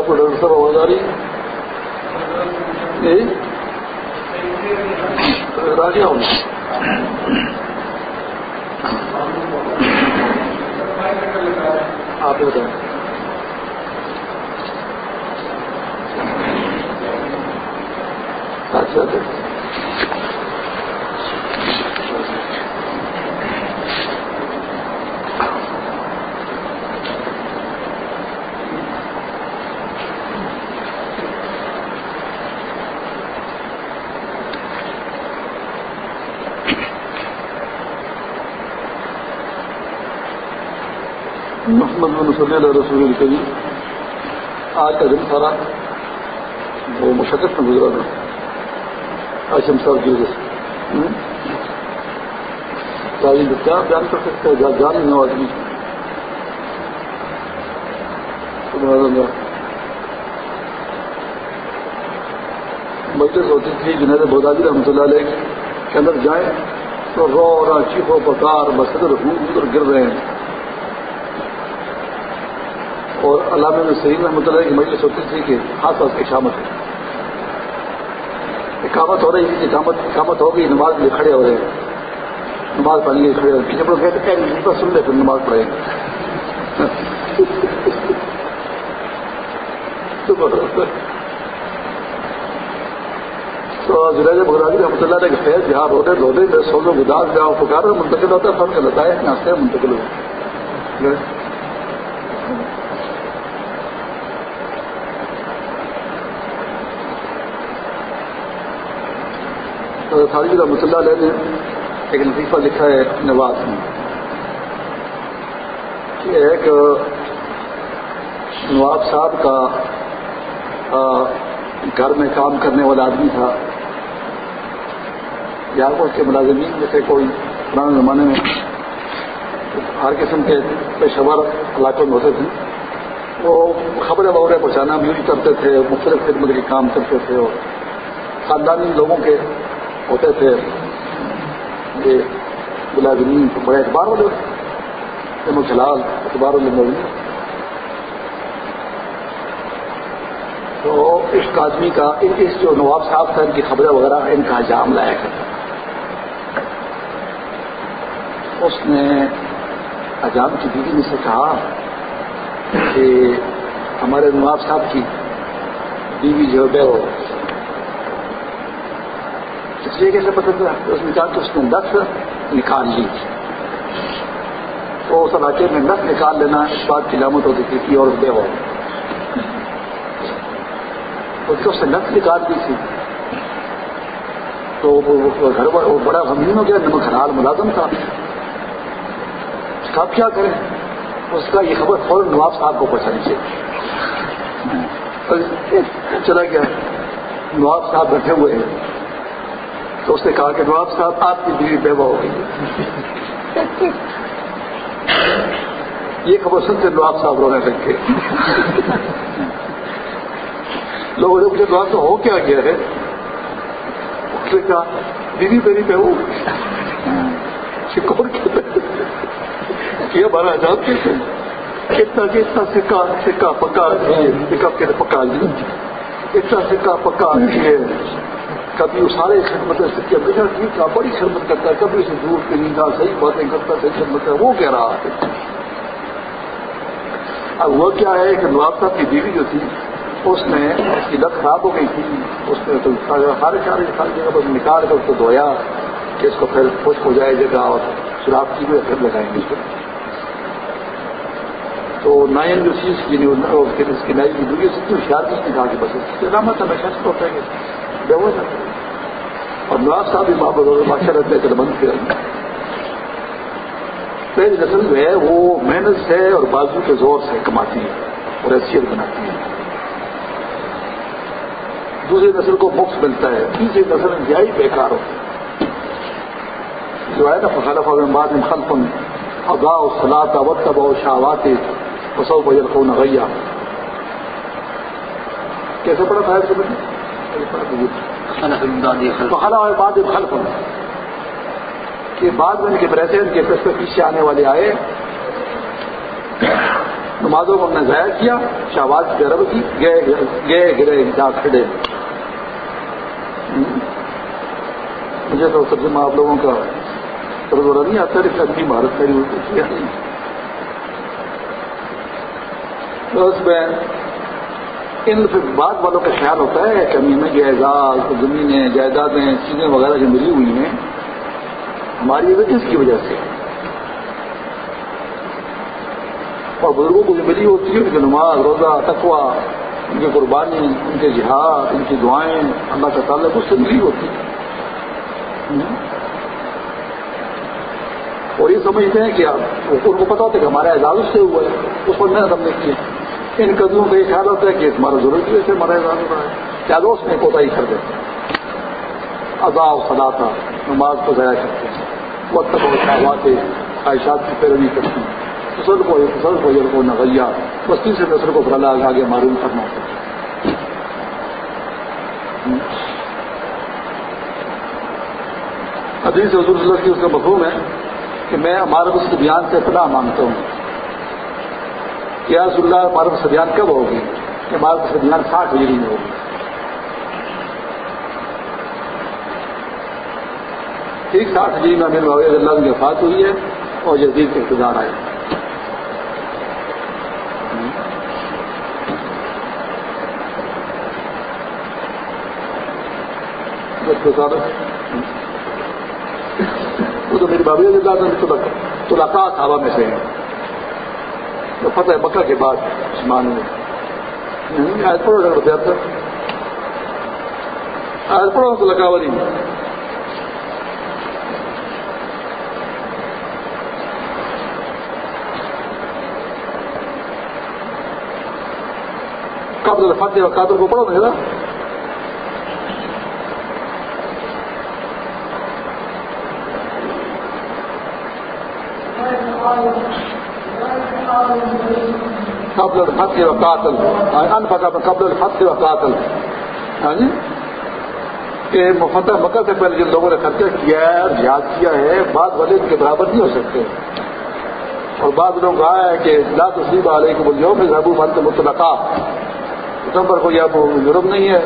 آپ کو ڈاکٹر صاحب آواز آ رہی ہے؟ جی؟ راجا ہوں۔ آپ بتائیں۔ صلی اللہ رسول الکریم آج کا دن سارا وہ مشقت میں گزرا تھا۔ آشم صاحب کی وجہ سے۔ کیا بیان کر سکتے ہیں؟ جان نہیں ہو آدمی۔ مجلس ہوتی تھی جنید بودادی رحمۃ اللہ علیہ کے اندر جائیں تو رو اور چیخو پکار، مسجد ادھر گر رہے ہیں۔ اور علامہ میں رحمۃ اللہ کی مجلس ہوتی تھی کہ خاص طور کی شامت ہے۔ اقامت ہو رہی تھی اقامت اقامت ہو گئی نماز میں کھڑے ہو رہے ہیں۔ نماز پڑھنے کے کھڑے ہو رہے جب لوگ کہتے ہیں جی، پر سن لے پھر نماز پڑھیں۔ گے تو جنید بغرادی رحمۃ اللہ نے خیر جہاں رونے دھونے میں سولو گداس جہاں پکار منتقل ہوتا ہے سب کے لتائے ناستے منتقل ہو خالد رحمۃ اللہ علیہ نے ایک لطیفہ لکھا ہے نواز میں، کہ ایک نواب صاحب کا گھر میں کام کرنے والا آدمی تھا۔ یا اس کے ملازمین میں سے کوئی پرانے زمانے میں ہر قسم کے پیشہ علاقوں میں ہوتے تھے۔ وہ خبریں وغیرہ پہنچانا بھی کرتے تھے، مختلف خدمت کے کام کرتے تھے اور خاندانی لوگوں کے ہوتے تھے یہ ملازمین بڑے اخبار والے خلال اخبار والے تو اس آدمی کا، اس جو نواب صاحب تھا، ان کی خبریں وغیرہ، ان کا جام لایا کرتا اس نے اجام کی بیوی نے سے کہا کہ ہمارے نواب صاحب کی بیوی جو ہے وہ اس لیے کیسے پتہ چلا اس نے کہا کہ اس نے نس نکال لی۔ تو اس علاقے میں نس نکال لینا اس بات کی علامت ہوتی تھی کہ اور بے ہو اس نے نس نکال دی تھی، تو گھر وہ بڑا غمین ہو گیا، نمک حلال ملازم تھا۔ اب کیا کریں؟ اس کا یہ خبر فوراً نواب صاحب کو پہنچانی چاہیے۔ چلا گیا۔ نواب صاحب بیٹھے ہوئے ہیں۔ تو اس نے کہا کہ نواب صاحب، آپ کی بیوی بیوہ ہو گئی یہ خبر سنتے نواب صاحب رونے لگ گئے۔ لوگوں نے مجھے نواب صاحب، ہو کیا گیا ہے؟ اس نے کہا، بیوی میری بہو کون یہ ہمارا آزاد کیسے اتنا کہ اتنا سکا سکا پکا سکا کہتے پکا لی اتنا سکا پکا ہے کبھی وہ سارے خدمت سکے بیٹا ٹھیک ہے بڑی خدمت کرتا ہے، کبھی اسے دور کے نہیں تھا، صحیح باتیں کرتا صحیح خدمت ہے، وہ کہہ رہا ہے۔ اب وہ کیا ہے کہ نواب صاحب کی بیوی جو تھی، اس نے اس کی لت خراب ہو گئی تھی، اس نے تو سارے سارے ساری جگہ پر نکال کر اس کو دھویا کہ اس کو پھر خشک ہو جائے جگہ اور شراب کی ہوئے پھر لگائیں گے تو نائن جو چیز کی اس کی نئی کی دوری سے ہوشیار چیز کہا کہ بس اس کی علامت ہمیشہ ہوتا ہے۔ بے ہو جاتا اور نواز صاحب بھی محبت بادشاہ رہتے ہیں بند کے پہلی نسل جو ہے وہ محنت سے اور بازو کے زور سے کماتی ہے اور حیثیت بناتی ہے۔ دوسری نسل کو مفت ملتا ہے، تیسری نسل انتہائی بیکار ہوتی ہے۔ جو ہے نا فخلف بعد میں خلف ادا سلاط وقت و شاہوات وسو بجر کیسے پڑا تھا خلا ہے بعد خلف کہ بعد میں ان کے پریزنٹ کے پس پہ پیچھے آنے والے آئے. نمازوں کو ہم نے ضائع کیا شہباز گرب کی، گئے گئے، گرے جا کھڑے مجھے تو ترجمہ آپ لوگوں کا ترجمہ نہیں آتا لیکن اچھی مہارت کری ہوئی اس میں ان بعد والوں کا خیال ہوتا ہے کہ ہمیں جائیداد، زمینیں، جائیدادیں، چیزیں وغیرہ جو ملی ہوئی ہیں، ہماری اس کی وجہ سے۔ اور بزرگوں کو جو ملی ہوتی ہے، ان کی نماز، روزہ تقوا ان کی قربانی، ان کے جہاد، ان کی دعائیں، اللہ کا تعلق، اس سے ملی ہوتی ہے۔ اور یہ سمجھتے ہیں کہ ان کو پتا ہوتا ہے کہ ہمارا اعزاز اس سے ہوا ہے، اس پر محنت ہم نے کی۔ ہے ان قدموں کا یہ خیال ہوتا ہے کہ ہمارا ضرورت کی وجہ سے ہمارا اعزاز کیا دوست میں کوتا ہی کر دیتے ہیں عذاب خدا تھا نماز کو ضائع کرتے ہیں وقت کو خواہات خواہشات کی پیروی کرتی ہیں فصل کو فصل کو یہ کو بستی سے نسل کو بھلا آگے معلوم کرنا ہوتا ہے حدیث حضور صلی اللہ کی اس کا مفہوم ہے کہ میں ہمارے اس بیان سے اطلاع مانگتا ہوں۔ کیا رسول اللہ ہمارے اس بیان کب ہوگی؟ کہ ہمارے اس بیان ساٹھ ہجری میں ہوگی۔ ٹھیک، ساٹھ ہجری میں امیر بابی اللہ کی وفات ہوئی ہے اور جدید کے اقتدار آئے۔ وہ تو میری بابی اللہ تو لقات میں سے ہیں فتح مکہ کے بعد عثمان میں آج پڑھو ڈاکٹر زیاد سر آج پڑھو تو لکاوری میں قبل الفتح اور قادر کو پڑھو نہیں نا Thank you. قبل الفتح وقاتل. انفقا قبل الفتح وقاتل. ہاں جی کہ مفتح مکہ سے پہلے جن لوگوں نے خرچہ کیا ہے یاد کیا ہے بعد والے ان کے برابر نہیں ہو سکتے۔ اور بعض لوگ کہا ہے کہ لا تصیب علیہ کو بولیو میں ضبو مند متلقہ تم پر کوئی اب جرم نہیں ہے۔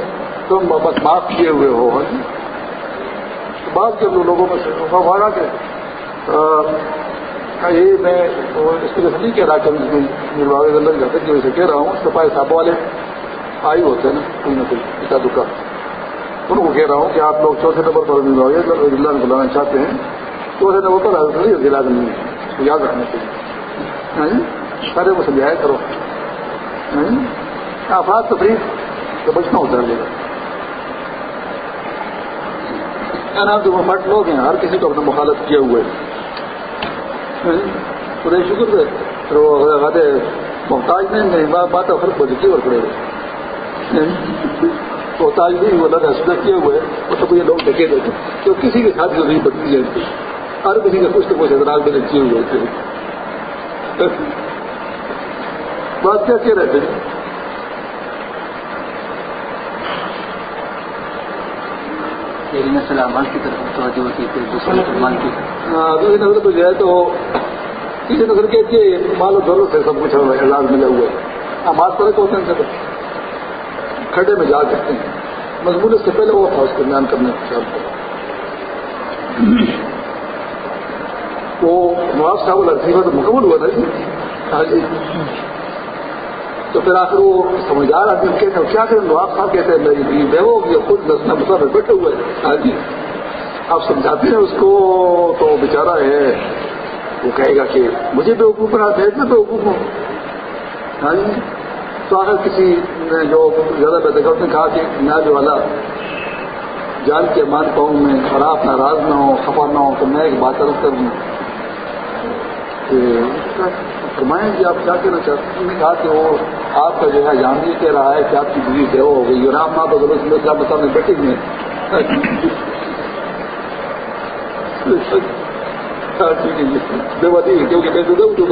تم بس معاف کیے ہوئے ہو ہاں جی؟ بعض کے لوگوں میں سے ہمارا کہ یہ میں اس کو نہیں کہہ رہا کہ نرواغ اللہ جاتے کی وجہ سے کہہ رہا ہوں سپاہی صاحب والے آئی ہوتے ہیں نا کوئی نہ کوئی اچھا دکھا ان کو کہہ رہا ہوں کہ آپ لوگ چوتھے نمبر پر نرواغ اللہ کو بلانا چاہتے ہیں، چوتھے نمبر پر حضرت نہیں ضلع نہیں ہے اس کو یاد رکھنا چاہیے سارے وہ سمجھایا کرو۔ آفات تفریح تو بچنا ہوتا ہے نا جو مفٹ لوگ ہیں، ہر کسی کو اپنا مخالف کیا ہوا ہے۔ خدا شکر ہے پھر وہ محتاج نہیں بات ہے فرق بدلتی اور کھڑے محتاج نہیں، وہ لگا سدھا کیے ہوئے۔ وہ سب یہ لوگ ڈھکے دیتے تو کسی کے ساتھ نہیں بدلی جاتی ہر کسی کا کچھ تو کچھ اعتراض میں کیے ہوئے تھے۔ بات کیا کہہ رہے تھے؟ کی طرف توجہ ہوتی ہے دوسرے مسلمان کی ہاں دوسری نظر تو جو ہے تو تیسری نظر کے کہ مال و دولت سے سب کچھ اعزاز ملا ہوا ہے ہمارے طرح کے ہوتے ہیں۔ سب کھڈے میں جا سکتے ہیں۔ مضمون اس سے پہلے وہ تھا اس کو بیان کرنے کا خیال وہ نواز صاحب الرفیفہ تو مکمل ہوا جی ہاں جی۔ تو پھر آخر وہ سمجھدار آدمی کہتے ہیں، کیا کریں؟ نواب صاحب کہتے ہیں میری بیوی بے ہو گیا خود نسنا مسا میں بیٹھے ہوئے ہاں جی۔ آپ سمجھاتے ہیں اس کو تو بیچارہ ہے۔ وہ کہے گا کہ مجھے بے وقوف بنا دے میں بے وقوف ہوں۔ ہاں جی۔ تو آخر کسی نے جو زیادہ بہتر اس نے کہا کہ نیاز والا جان کے مان پاؤں، میں خراب، ناراض نہ ہو خفا نہ ہو تو میں ایک بات عرض کر دوں فرمائیں کہ آپ کیا کہنا چاہتے ہیں؟ کہا کہ وہ آپ کا جو ہے جان یہ کہہ رہا ہے کہ آپ کی بیوی بے ہو گئی اور آپ ماں بدل اسلام بتا میں بیٹھے ہوئے ہاں، بے وادی کیونکہ میں تو دوں تو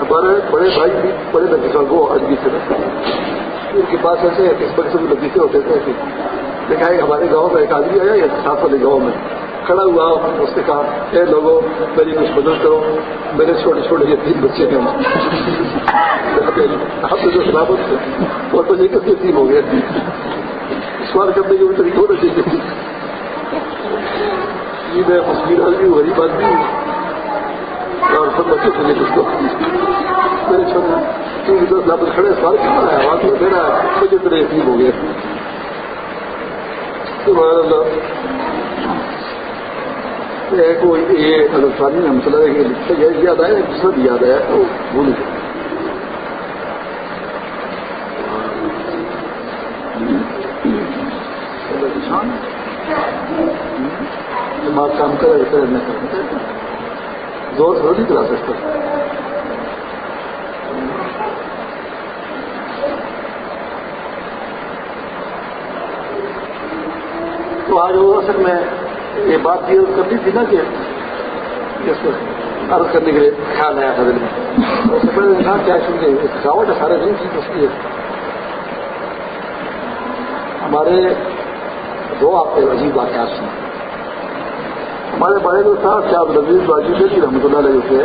ہمارے بڑے بھائی بھی بڑے لگیسہ وہ آج بھی تھے۔ ان کے پاس ایسے اس وقت سے بھی لگیسے ہوتے تھے۔ دیکھا ہمارے گاؤں میں ایک آدمی آیا یا ساتھ والے گاؤں میں۔ کھڑا ہوا اس نے کہا، اے لوگوں، میری کچھ مدد کرو۔ میرے چھوٹے چھوٹے یہ تین بچے ہیں۔ آپ نے جو سلامت تھے اور بجے کس یتیم ہو گئے۔ سوال کرنے کے بھی طریقے ہونا چاہیے۔ یہ میں مسلم آدمی ہوں، غریب آدمی ہوں۔ اور سب بچے سمجھے کچھ کو میرے چھوٹے کیونکہ دس لاپت کھڑے سوال کرنا ہے آواز میں میرا مجھے تیرے یتیم ہو گیا سبحان اللہ۔ ایک وہ یہ اگر ثانی نے مسئلہ ہے کہ یہ یاد آیا دوسرا بھی یاد آیا تو بھول گیا دماغ کام کرے ویسے نہیں کر زور سے نہیں چلا سکتا۔ تو آج وہ اصل میں یہ بات یہ کرنی تھی نا کہ اس کو عرض کرنے کے لیے خیال آیا تھا دل میں۔ اس سے پہلے انسان کیا سنگے تھکاوٹ ہے، سارے دن کی اس کی۔ ہمارے دو آپ کے عجیب واقعات سنے ہمارے بڑے دوست صاحب شاہ رضیز باجی جی رحمۃ اللہ علیہ سے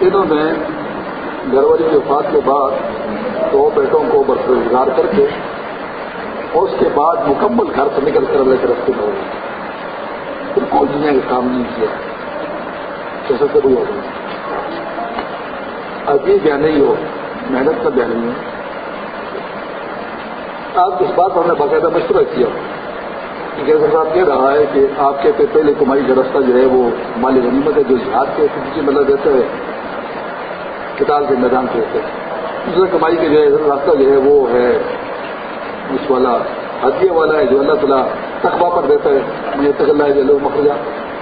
انہوں نے گھر والی کی وفات کے بعد دو بیٹوں کو برقرار کر کے اور اس کے بعد مکمل گھر سے نکل کر اللہ کے رستے میں ہو گئے پھر کوئی دنیا کے کام نہیں کیا۔ جیسے سے بھی ہو گئی بیان نہیں ہو، محنت کا بیان نہیں ہو۔ آپ اس بات پر ہم نے باقاعدہ مشورہ کیا۔ کہ جیسے صاحب کہہ رہا ہے کہ آپ کے پہلے کمائی کا راستہ جو ہے وہ مالی غنیمت ہے، جو جہاد کے کسی جی مطلب دیتے ہیں کتاب کے میدان سے ہوتے ہیں دوسرے کمائی کے جو ہے راستہ جو ہے وہ ہے اس والا حدیہ والا ہے جو اللہ تعالیٰ تقوا پر دیتا ہے. مجھے تک اللہ ہے مخرجہ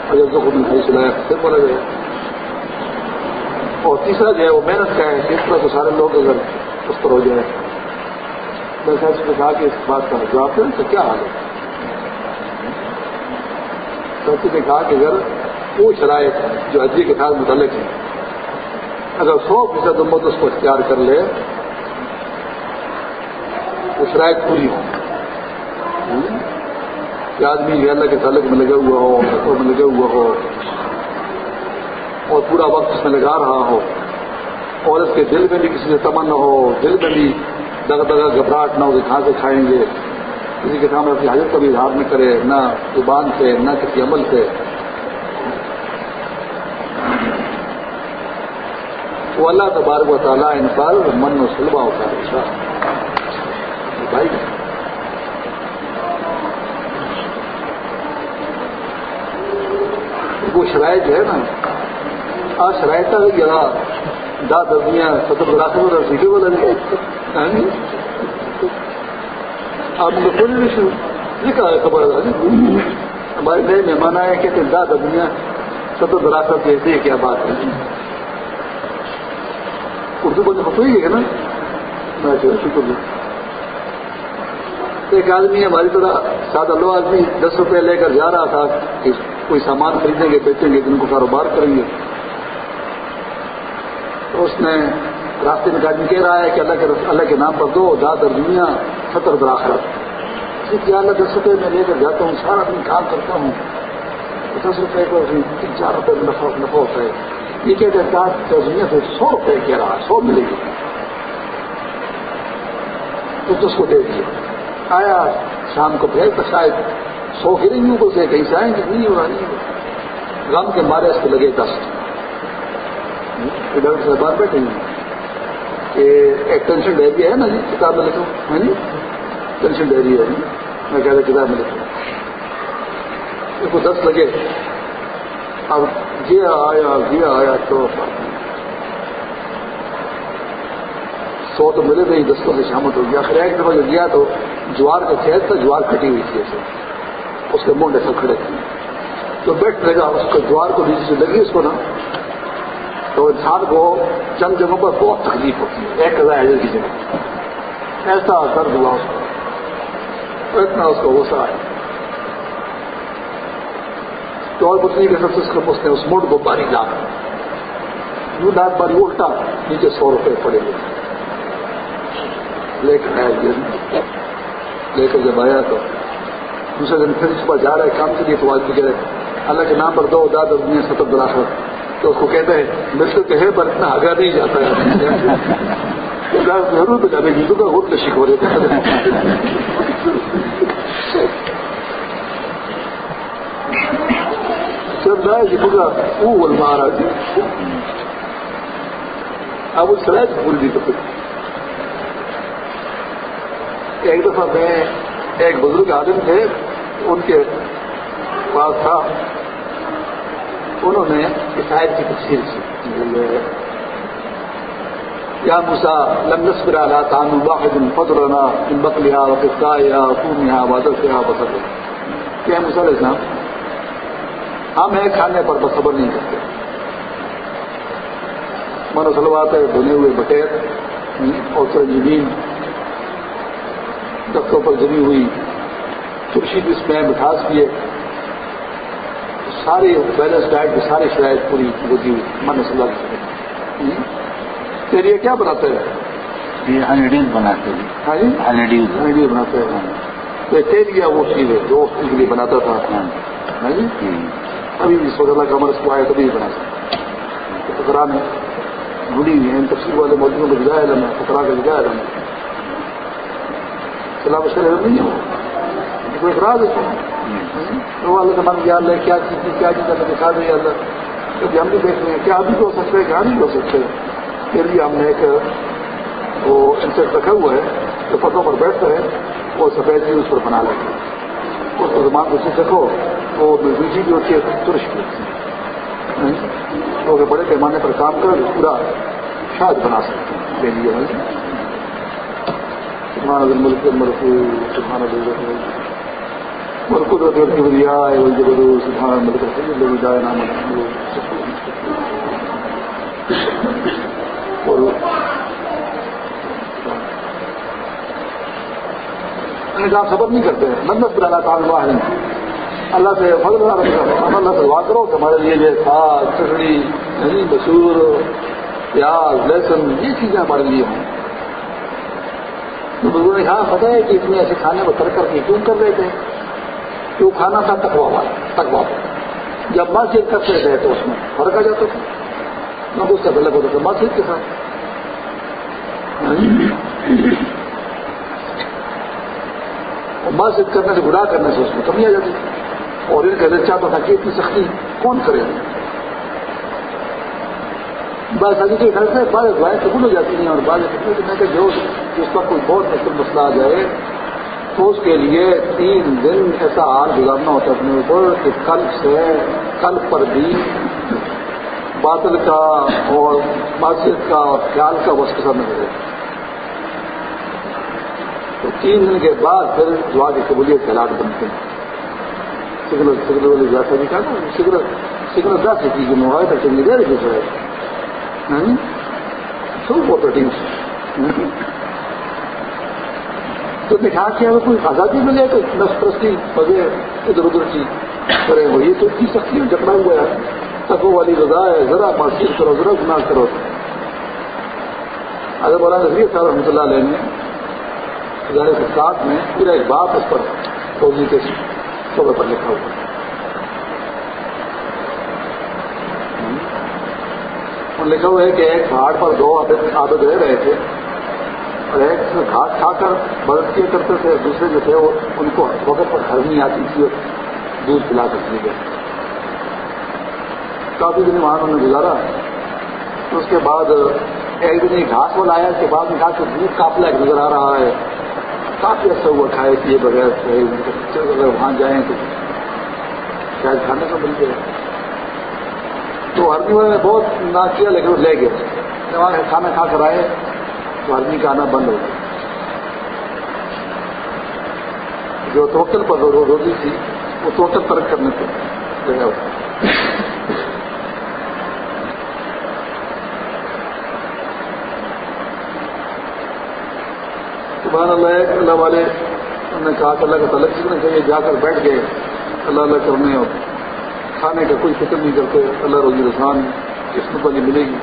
اور خود نہیں سلایا پھر بولا گیا اور تیسرا جو ہے، وہ محنت کا ہے. جس طرح سے سارے لوگ اگر اس پر ہو جائے. میں صاحب نے کہا کہ اس بات کا جواب دیں تو کیا حال ہے؟ سچی نے کہا کہ اگر وہ شرائط جو حجی کے ساتھ متعلق ہے، اگر سو فیصد امت اس کو اختیار کر لے وہ پوری ہو۔ کہ آدمی اللہ کے تعلق میں لگا ہوا ہو رقوں میں لگا ہوا ہو، اور پورا وقت اس میں لگا رہا ہو۔ اور اس کے دل میں بھی کسی سے تمنا ہو، دل میں بھی دگا دگا گھبراہٹ نہ ہو کہ کھا کے کھائیں گے۔ کسی کے سامنے اپنی حاجت کا بھی اظہار نہ کرے، نہ زبان سے، نہ کسی عمل سے۔ وہ اللہ تبارک و تعالیٰ ان پر من و سلوا ہوتا ہے۔ بھائی۔ وہ شرائط جو ہے نا، آج شرائط ہے دا دردیاں سطر راستوں میں سیٹے والا نہیں جی۔ آپ نے کوئی نہیں شروع لکھا ہے، خبر ہمارے نئے مہمان آئے کہتے دا دردیاں سطر دراصل کہتے ہیں کیا بات ہے۔ اردو بولنے کو کوئی ہے نا؟ میں شکر ایک آدمی ہماری طرح سادہ لو آدمی دس روپے لے کر جا رہا تھا کہ کوئی سامان خریدیں گے، بیچیں گے، جن کو کاروبار کریں گے۔ تو اس نے راستے میں آدمی کہہ رہا ہے کہ اللہ کے اللہ کے نام پر دو دا در دنیا ستر دراخرت کیا اللہ دس روپے میں لے کر جاتا ہوں، سارا دن کام کرتا ہوں۔ دس روپے کو تین، چار روپے میں نفع نفع ہوتا ہے۔ یہ کہتے ہیں دنیا سے سو روپے کہہ رہا سو ملے گی۔ تو اس کو دے دیا۔ آیا، شام کو پھر تو سو پھر ہی اوپر سے کہیں سے آئیں گے نہیں ہو رہا، نہیں غم کے مارے اس کو لگے دس ڈاکٹر صاحب بات بیٹھے ہیں کہ ایک ٹینشن ڈائری ہے نا جی کتاب میں لکھوں ہے نہیں جی؟ ٹینشن ڈائری ہے۔ میں کہہ رہا کتاب میں لکھوں اس کو دس لگے۔ اب یہ آیا یہ آیا تو سو تو ملے نہیں دستوں سے شامت ہو گیا۔ پھر ایک دفعہ جو گیا تو جوار کا کھیت تھا جوار کٹی ہوئی تھی ایسے۔ اس کے منڈے سے کھڑے تھے۔ تو بیٹھ لگا، اس کو جوار کو نیچے سے لگی اس کو نا۔ تو انسان کو چند جگہوں پر بہت تکلیف ہوتی ہے۔ ایک ہزار ایجر کی جگہ ایسا درد ہوا اس کو۔ اتنا اس کو غصہ آیا۔ تو اور کچھ نہیں کہ سب سے اس نے اس موڈ کو باری لاکھ۔ یوں لاکھ باری الٹا، نیچے سو روپئے پڑے ہوئے۔ لے کر آیا لے کر جب آیا تو دوسرے دن پھر صبح جا رہا ہے، کام کے لیے تو آج کہہ اللہ کے نام پر دو داد دنیا ستر دراخت تو اس کو کہتے ہیں ملتے تو ہے پر اتنا آگاہ نہیں جاتا ہے۔ ضرور تو جانے گی کا بہت نشک ہو رہے جب رائے جی بگا وہ بول مہاراج اب ایک دفعہ میں ایک بزرگ آدمی تھے، ان کے پاس تھا۔ انہوں نے عیسائیت کی تفصیل کی۔ یا مسا لنگس پرانا تان واحد فضرنا ان بکلیا وقفا یا خون یا بادل سے بسر کیا مسا علیہ السلام، ہم ایک کھانے پر بس صبر نہیں کرتے۔ من سلوات ہے، بنے ہوئے بٹیر اور سنجیوین دفتوں پر جمی ہوئی ترشی جس میں مٹھاس کی ہے ساری بیلنس ڈائٹ کی ساری شرائط پوری ہوتی ہوئی من صلی اللہ علیہ تیری کیا بناتے ہیں؟ یہ ہنیڈیز بناتے ہیں۔ ہاں جی؟ بناتے ہیں۔ تو تیریا وہ چیز ہے جو اس کے لیے بناتا تھا۔ ہاں۔ جی؟ ابھی اس وقت اللہ کا اس کو آیا تبھی بنا سکتا فکرا میں جڑی ہوئی ہیں تفصیل والے موجودوں کو جگہ علم ہے فکرا کا جگہ علم ہے۔ خلاف اس نہیں ہے کوئی اخراج ہے؟ تو اللہ کا من اللہ کیا چیز کیا چیز اللہ دکھا دے اللہ۔ کبھی ہم بھی دیکھ رہے ہیں کیا ابھی بھی ہو سکتے ہیں کیا نہیں ہو سکتے پھر بھی ہم نے ایک وہ انسیکٹ رکھا ہوا ہے، جو پتوں پر بیٹھتا ہے، وہ سفید چیز اس پر بنا لیتے ہیں اس کو زبان کو چیز رکھو، وہ دوسری بھی ہوتی ہے، ترش بھی ہوتی ہے۔ تو بڑے پیمانے پر کام کر پورا شاید بنا سکتے ہیں لے لیے سبحان الملک مرفوع سبحان اللہ والقدرة والكبرياء والجبروت سبحان الملك الحي الذي لا ينام آپ صبر نہیں کرتے، منت بلانا کام ہوا ہے اللہ سے فضل ہم اللہ سے دعا کرو کہ ہمارے لیے یہ کھاد چٹڑی نہیں مسور پیاز، لہسن، یہ چیزیں ہمارے لیے ہوں۔ تو بزرگوں نے کہا، پتہ ہے کہ اتنے ایسے کھانے کو ترک کر کے کیوں کر رہے تھے کہ وہ کھانا تھا تکوا والا تکوا جب مسجد کرتے تھے تو اس میں فرق آ جاتا تھا۔ نہ اس کا غلط ہوتا تھا مسجد کے ساتھ۔ مسجد کرنے سے گناہ کرنے سے اس میں کمی آ جاتی تھی۔ اور ان کا دل چاہتا تھا کہ اتنی سختی کون کرے بس ابھی کے گھر سے بعض دعائیں قبول ہو جاتی ہیں اور بعض میں کہ جو اس کا کوئی بہت مشکل مسئلہ آ جائے، تو اس کے لیے تین دن ایسا حال گزارنا ہوتا ہے اپنے اوپر کہ کل سے کل پر بھی باطل کا اور مسجد کا اور خیال کا بس کے ساتھ نظر تو تین دن کے بعد پھر دعا کی قبولیت کے حالات بنتے ہیں۔ سگنل سگنل والی جیسا بھی کہا نا، سگنل سگنل جا سکی جو موبائل تک چلنے دے رہے دوسرے Hmm? سب آپریٹنگ hmm? تو دکھا کے اگر کوئی آزادی ملے تو نس پرستی مزے ادھر ادھر کی کرے وہ یہ تو اتنی سختی جکڑا ہوا ہے تکو والی رضا ہے، ذرا معصیت کرو، ذرا گناہ کرو۔ اگر مولانا نظیر صاحب رحمۃ اللہ علیہ نے ادارے کے ساتھ میں پورا ایک بات اس پر فوجی کے شعبے پر لکھا ہوا۔ اور لکھا ہوا ہے کہ ایک پہاڑ پر دو عادت رہ رہے تھے اور ایک گھاس کھا کر برف کیا کرتے تھے دوسرے جو تھے وہ ان کو وقت پر گھر نہیں آتی تھی دودھ پلا کرتی گئے۔ کافی دن وہاں انہوں نے گزارا۔ اس کے بعد ایک دن گھاس والا آیا اس کے بعد میں کہا کہ دودھ کافلا ایک نظر آ رہا ہے۔ کافی اچھا ہوا کھائے، پیے بغیر اگر وہاں جائیں تو شاید کھانے کو مل جائے تو آدمی والے نے بہت نہ کیا لیکن وہ لے گئے۔ جب وہاں کھانا کھا کر آئے، تو آدمی کا آنا بند ہو گیا۔ جو توکل پر روزی تھی، وہ توکل ترک کرنے سے سبحان اللہ اللہ والے انہوں نے کہا کہ اللہ کا تعلق سیکھنا چاہیے، جا کر بیٹھ گئے۔ اللہ اللہ کرنے اور کھانے کا کوئی فکر نہیں کرتے اللہ روزی رسان قسمت والی ملے گی۔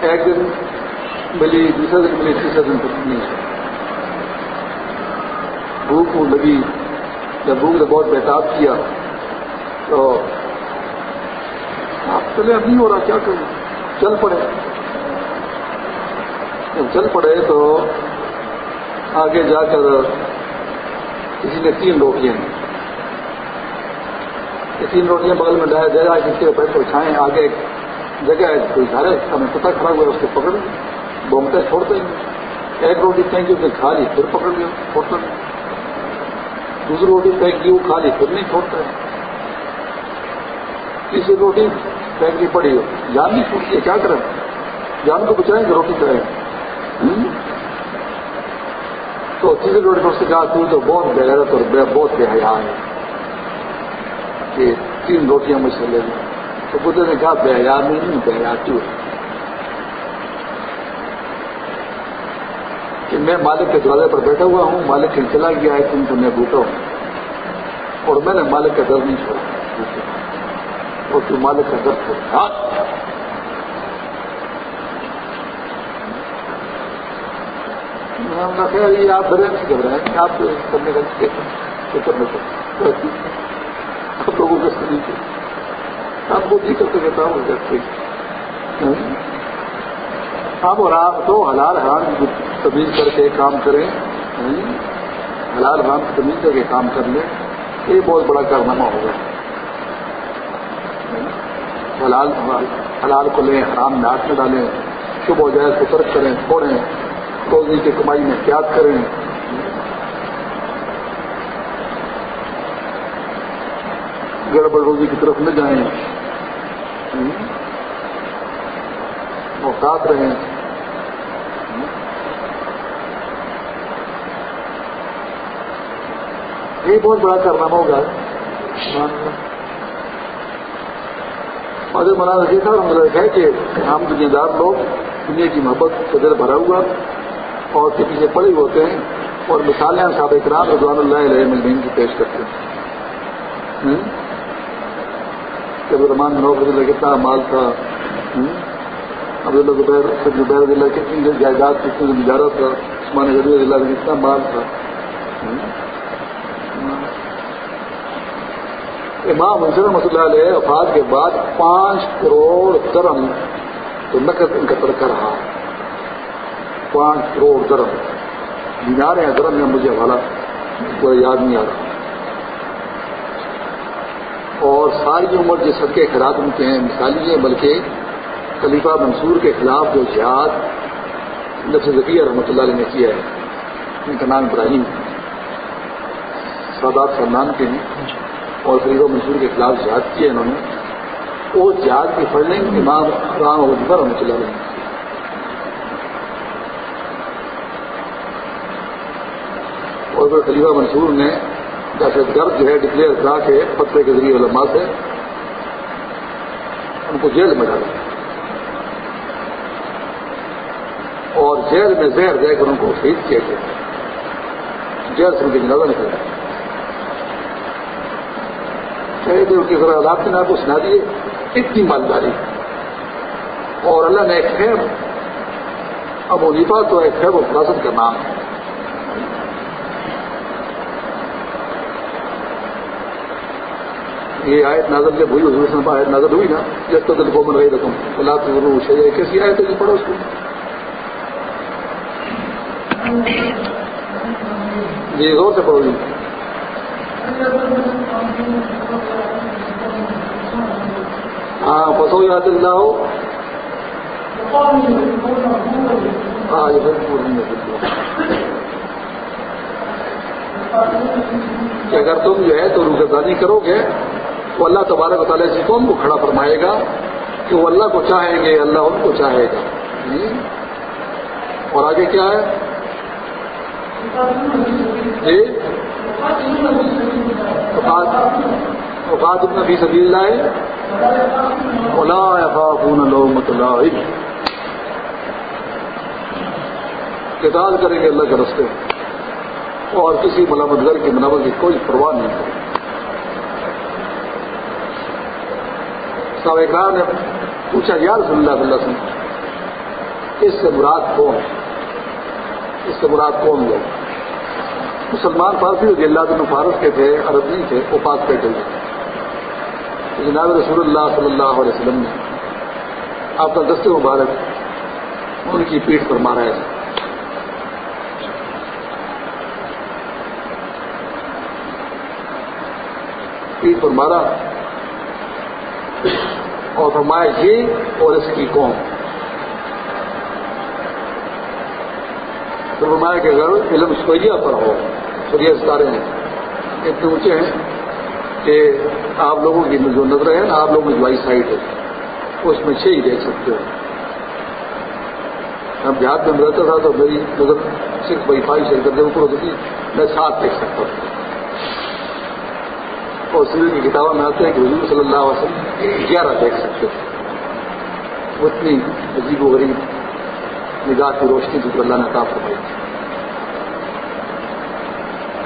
ایک دن ملی، دوسرے دن ملی، تیسرے دن تک نہیں۔ بھوک لگی۔ جب بھوک نے بہت بہتاب کیا تو آپ چلے اب نہیں ہو رہا، کیا کریں چل پڑے۔ جب چل پڑے تو آگے جا کر کسی نے تین روٹیاں یہ تین روٹیاں بغل میں لایا جائے کسی کے پیسے اٹھائیں آگے جگہ ہے، کوئی گھر ہے ہمیں پتہ کھڑا ہوا اس کو پکڑ بومتے چھوڑتے ہیں ایک روٹی پھینک کی اسے کھا لی پھر پکڑ لیا چھوڑتا نہیں دوسری روٹی پھینک کی وہ کھا لی پھر نہیں چھوڑتا ہے۔ تیسری روٹی پھینکنی پڑی۔ ہو جان نہیں چھوٹتی ہے، کیا کریں؟ جان کو بچائیں کہ روٹی کریں تو تیسری روٹی پر سے کہا، تو بہت بے غیرت اور بہت بے حیا ہے۔ کہ تین روٹیاں مجھ سے لے لیں۔ تو بدھ نے کہا بے نہیں بے حیا تو۔ کہ میں مالک کے دروازے پر بیٹھا ہوا ہوں، مالک کہیں چلا گیا ہے تم کو میں بوٹا ہوں۔ اور میں نے مالک کا در نہیں چھوڑا۔ اور تو مالک کا در چھوڑا۔ ہاں۔ خیر، یہ آپ ڈرے نہیں گھبرائیں آپ کرنے کا فکر نہ کریں آپ لوگوں کے طریقے آپ کو جی کرتے کہتا ہوں جیسے اب اور آپ تو حلال حرام کی تمیز کر کے کام کریں۔ ہاں؟ حلال حرام کی تمیز کر کے کام کر لیں۔ یہ بہت بڑا کارنامہ ہوگا۔ ہاں؟ حلال حلال کو لیں، حرام میں ہاتھ میں ڈالیں۔ شب ہو جائے تو ترک کریں چھوڑیں روزی کی کمائی میں احتیاط کریں۔ گڑبڑ روزی کی طرف نہ جائیں۔ اور ساتھ رہیں یہ بہت بڑا کارنامہ ہوگا۔ اور مولانا رشید صاحب مطلب ہے کہ ہم دنیا دار لوگ، دنیا کی محبت سے دل بھرا ہوا اور اس کے پیچھے پڑے ہوتے ہیں اور مثالیں صاحب اکرام رضوان اللہ علیہ ملین کی پیش کرتے ہیں۔ کہ رحمان نوک اللہ کتنا مال تھا عبداللہ زبیر زبیر اللہ کتنی جائیداد کتنی گزارا تھا، عثمان غریب اللہ کا کتنا مال تھا امام منصر رحمۃ اللہ علیہ وفات کے بعد پانچ کروڑ درم تو نقد ان کا ترکہ رہا۔ پانچ کروڑ درم دینار ہیں درم میں مجھے حوالہ کوئی یاد نہیں آ رہا۔ اور ساری عمر جو صدقے خیرات ان کے ہیں، مثالی ہیں بلکہ خلیفہ منصور کے خلاف جو جہاد نفس ذکیہ رحمۃ اللہ علیہ نے کیا ہے، ان کا نام ابراہیم سادات خاندان کے ہیں۔ اور خلیفہ منصور کے خلاف جہاد کیا انہوں نے۔ وہ جہاد کی فنڈنگ امام رام وظیفہ رحمۃ اللہ علیہ اور پھر خلیفہ منصور نے دہشت گرد جو ہے ڈکلیئر کرا کے پترے کے ذریعے علماء سے ان کو جیل میں ڈالا۔ اور جیل میں زہر دے کر ان کو شہید کیا گیا جیل سے ان کی جنازہ نکلا کہے ان کی ذرا حالات نے آپ کو سنا دیے۔ اتنی مالداری۔ اور اللہ نے ایک خیر اب وظیفہ تو ایک خیر و فراست کا نام۔ ہے یہ آیت نازل جب ہوئی، حضور صاحب آیت نازل ہوئی نا جب تو دل کو من رہی رقم اللہ کی ضرور ہے کیسی آیت ہے پڑھو اس کو؟ جی زور سے پڑھو جی۔ ہاں فسو یاد اللہ ہو۔ ہاں یہ بالکل کہ اگر تم جو ہے تو روزگردانی کرو گے تو اللہ تبارک و تعالیٰ سے قوم کو کھڑا فرمائے گا کہ وہ اللہ کو چاہیں گے، اللہ ان کو چاہے گا۔ اور آگے کیا ہے؟ جی؟ وفات اتنا بھی سبھی اللہ اولا کتاب کریں گے اللہ کے رستے اور کسی ملامت گر کی مناوت کی کوئی پرواہ نہیں۔ کرے صاحب اقرار نے پوچھا، یا رسول اللہ صلی اللہ علیہ وسلم، اس سے مراد کون؟ اس سے مراد کون لوگ؟ مسلمان فارسی رضی اللہ عنہ فارس کے تھے عرب نہیں تھے، وہ پاک بیٹھے ہوئے جناب رسول اللہ صلی اللہ علیہ وسلم نے آپ کا دست مبارک ان کی پیٹھ پر مارا ہے۔ پیٹھ پر مارا۔ اور فرمایا یہ اور اس کی قوم۔ فرمایا کہ اگر علم سویا پر ہو سوریا ستارے ہیں، اتنے اونچے ہیں کہ آپ لوگوں کی جو نظر ہے نا آپ لوگوں کی جو آئی سائٹ ہے اس میں چھ ہی دیکھ سکتے ہو۔ اب دیہات میں رہتا تھا تو میری نظر صرف بائی فائی سے کرتے اوپر ہوتی تھی میں سات دیکھ سکتا ہوں۔ اور سوری کی کتابوں میں آتے ہیں کہ حضور صلی اللہ علیہ وسلم گیارہ دیکھ سکتے تھے اتنی عجیب و غریب نگاہ کی روشنی جو اللہ نے عطا فرمائی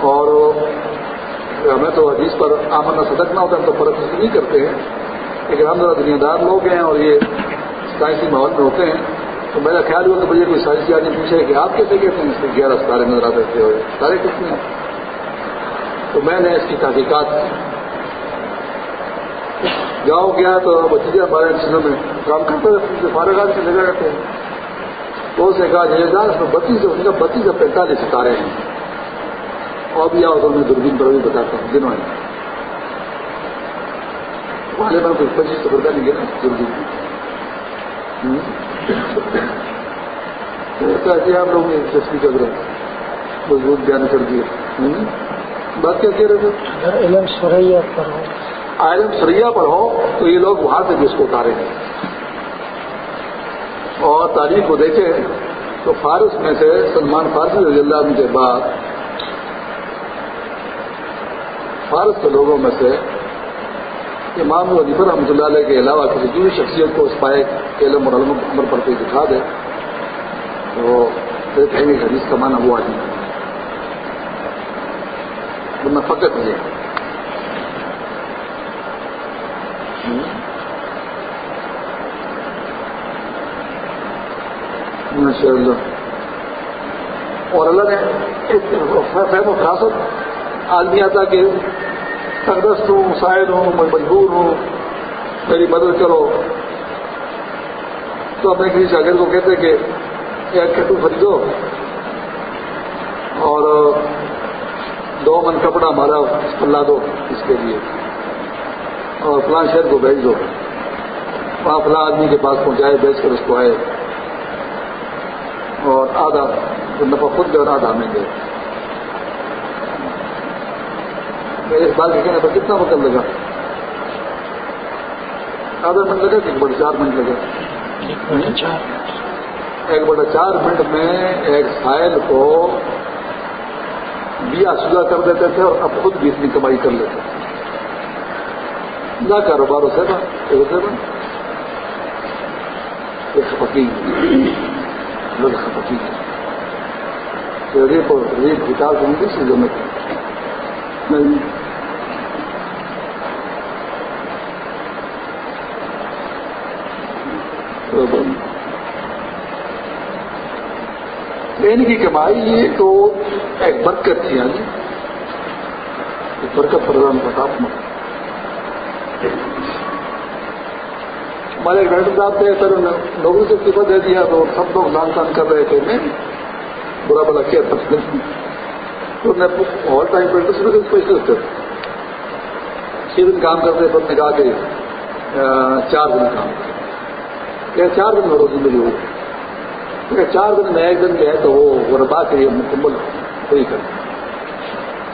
اور ہمیں تو حدیث پر آمن صدق نہ ہوتا ہم تو فرق نہیں کرتے ہیں، لیکن ہم ذرا دنیا دار لوگ ہیں اور یہ سائنسی ماحول میں ہوتے ہیں۔ تو میرا خیال ہوا کہ مجھے کوئی سائنسی آدمی پوچھے کہ آپ کیسے کہتے ہیں اس کے گیارہ ستارے نظر آتے تھے سارے کتنے ہیں۔ تو میں نے اس کی تحقیقات کی۔ گاؤں گیا تو بچے ہمارے چیزوں میں۔ کام کرتے رہتے فارغات کی جگہ رہتے ہیں تو اس نے کہا جیسا اس میں بتیس ان کا بتیس سے پینتالیس ستارے ہیں۔ اور بھی آؤ تو میں دوربین پر بھی بتاتا ہوں، دنوں میں۔ والے میں کوئی پچیس تو پتا نہیں گیا دوربین ایسے آپ لوگوں نے دلچسپی کر رہے مضبوط بیان کر دیے بات کیا کہہ رہے تھے؟ علم سوریا پر ہو آئرم سریا پر ہو تو یہ لوگ وہاں سے بھی اس کو اتاریں گے اور تاریخ کو دیکھیں تو فارس میں سے سلمان فارسی رضی اللہ عنہ کے بعد فارس کے لوگوں میں سے امام وظیفہ رحمۃ اللہ علیہ کے علاوہ کسی دوسری شخصیت کو اس پائے کہ علم اور علم عمر پر کوئی دکھا دے تو پھر کہیں گے حدیث کا مانا وہ آدمی ورنہ فقط یہ۔ ماشاء اللہ اور اللہ نے فہم و خاصت آدمی آتا کہ تندرست ہوں شاعر ہوں، میں مجبور ہوں، میری مدد کرو۔ تو اپنے کسی شاگرد کو کہتے کہ ایک کٹو خریدو۔ اور دو من کپڑا ہمارا پلا دو اس کے لیے۔ اور فلاں شہر کو بھیج دو وہاں فلاں آدمی کے پاس پہنچائے بیچ کر اس کو آئے۔ اور آدھا نفع خود دے اور آدھا ہمیں دے۔ اس بات کے کہنے پر کتنا وقت لگا؟ آدھا منٹ لگا کہ ایک بڑا چار منٹ لگا؟ ایک بڑا چار منٹ۔ میں ایک سائل کو بیا سجا کر دیتے تھے اور اب خود بھی اتنی کمائی کر لیتے تھے۔ نہ کاروبار اسے نا اسے نا ایک فقیر لوگ فقیر ریپ اور ریپ کتاب کو نہیں چیزوں میں ان کی کمائی یہ تو ایک برکت تھی یعنی برکت پردان کا تھا ہمارے ایک ڈاکٹر صاحب تھے، سر لوگوں سے استعفا دے دیا، تو سب لوگ نان کان کر رہے تھے۔ میں برا بلا کیا تھا تو میں آل ٹائم پر اسپیشلسٹ چھ دن کام کرتے سب نے کہا کہ چار دن کام۔ کرتے چار دن میں روزی ملی ہوئی چار دن میں ایک دن جو ہے تو وہ ربا کے لیے مکمل وہی کرتے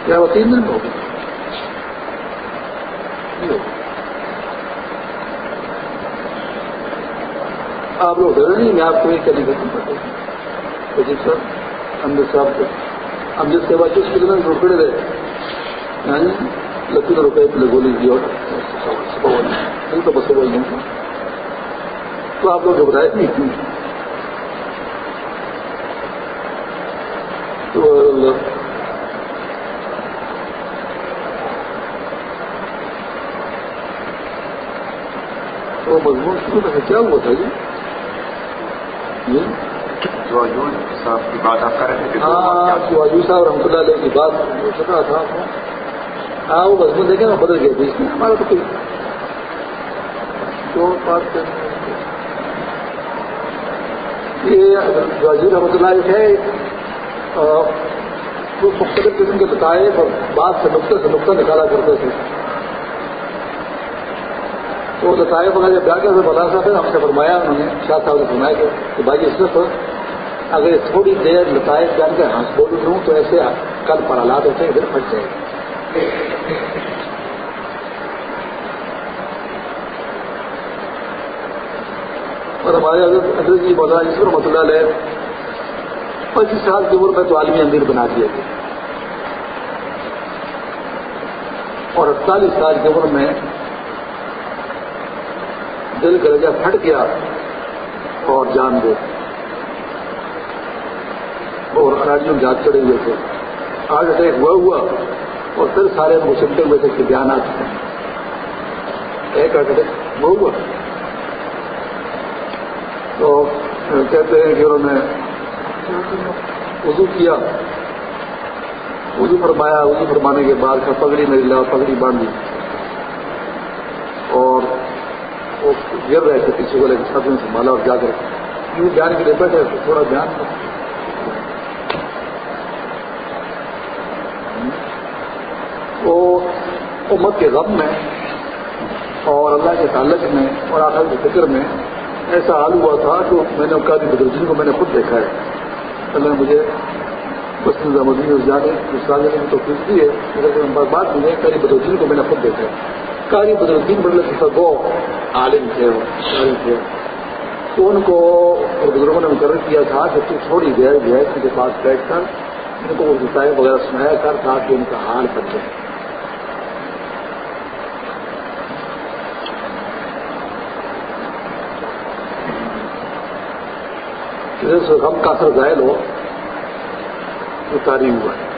کیا وہ تین دن میں ہوگی آپ لوگ ڈرے نہیں، میں آپ کو یہ کرنے کا جی سر امرت صاحب کو امرت کے بعد کس کتنے روپڑے رہے۔ یعنی لکھی روپئے پہلے گولی دی اور تو بس بول دیں تو آپ لوگ گھبرائے نہیں۔ تو وہ مضمون شروع میں کیا ہوا تھا جی؟ جو صاحب کی بات آپ کر رہے تھے ہاں جو صاحب رحمۃ اللہ علیہ کی بات سن رہا تھا ہاں وہ مضمون دیکھیں نا بدل گئے بیچ میں ہمارا تو کوئی جو بات یہ جو عجیب رحمۃ اللہ علیہ ہے وہ مختلف قسم کے بتائے اور بات سے نقطے سے نقطہ نکالا کرتے تھے۔ تو لطائف وغیرہ جب جا کے بلا صاحب ہم سے فرمایا، انہوں نے شاہ صاحب نے فرمایا کہ بھائی صرف اگر تھوڑی دیر لطائف جان کے ہنس بول لوں تو ایسے کل پر حالات ہوتے ہیں، ادھر پھٹ جائے گا اور ہمارے حضرت جی مولانا عیسور رحمۃ اللہ علیہ پچیس سال کی عمر میں تو عالمی امیر بنا دیے تھے۔ اور اڑتالیس سال کی عمر میں دل کا پھٹ گیا اور جان دے۔ اور اناڑیوں میں ہاتھ چڑھے ہوئے تھے۔ ہارٹ اٹیک ہوا ہوا اور پھر سارے وہ سمٹے ہوئے تھے کہ دھیان آتے ایک ہارٹ اٹیک ہوا ہوا۔ تو کہتے ہیں کہ انہوں نے وضو کیا۔ وضو فرمایا، وضو فرمانے کے بعد پگڑی میری لا پگڑی باندھی اور وہ گر رہے تھے پیچھے والے ساتھیوں سے مالا اور جا کر یوں بیان کے لیے بیٹھے تو تھوڑا دھیان وہ امت کے غم میں اور اللہ کے تعلق میں اور آخر کی فکر میں ایسا حال ہوا تھا کہ میں نے قادی بدرجین کو میں نے خود دیکھا ہے۔ اللہ نے مجھے بس نظام الدین جانے اس نے تو خوش دی ہے لیکن بات مجھے قاری بدرجین کو میں نے خود دیکھا ہے۔ قاری بدرالدین بدل کی گو عالم تھے وہ عالم تھے۔ تو ان کو بزرگوں نے مقرر کیا تھا کہ تو تھوڑی دیر جو ہے ان کے پاس بیٹھ کر ان کو اردو وہ وغیرہ سنایا کر تاکہ ان کا حال بن جائے۔ غم کا اثر ظاہر ہو، تو تاری ہوا۔ ہے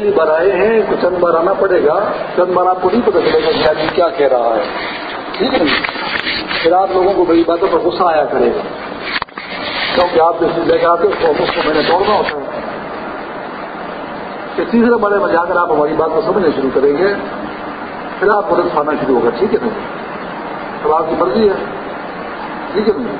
پہلی بار آئے ہیں، تو چند بار آنا پڑے گا۔ چند بار آپ کو نہیں پتا چلے گا کہ آدمی کیا کہہ رہا ہے۔ ٹھیک ہے پھر آپ لوگوں کو بڑی باتوں پر غصہ آیا کرے گا۔ کیونکہ آپ جس لے کے آتے اس کو میں نے توڑنا ہوتا ہے۔ کہ تیسرے بڑے میں جا کر آپ ہماری بات کو سمجھنا شروع کریں گے۔ پھر آپ مدد کھانا شروع ہوگا، ٹھیک ہے نا؟ اب آپ کی مرضی ہے۔ ٹھیک ہے نا؟